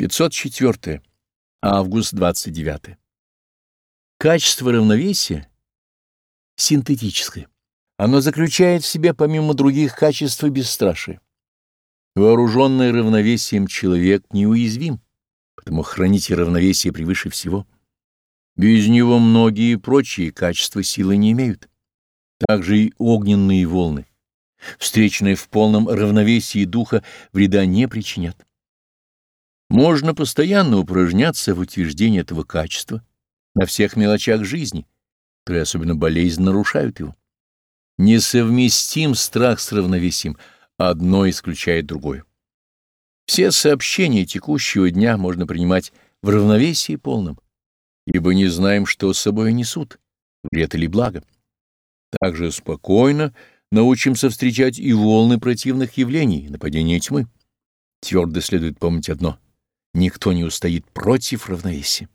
504. Август 29. Качество равновесия синтетическое. Оно заключает в себе, помимо других качеств, бесстрашие. Вооруженный равновесием человек неуязвим, потому храните равновесие превыше всего. Без него многие прочие качества силы не имеют. Также и огненные волны, встреченные в полном равновесии духа, вреда не причинят. Можно постоянно упражняться в утверждении этого качества на всех мелочах жизни, которые особенно болезнь нарушают его. Несовместим страх с равновесием, одно исключает другое. Все сообщения текущего дня можно принимать в равновесии полном, ибо не знаем, что с собой несут, вред или благо. Также спокойно научимся встречать и волны противных явлений, нападения тьмы. Твердо следует помнить одно — Никто не устоит против равновесия.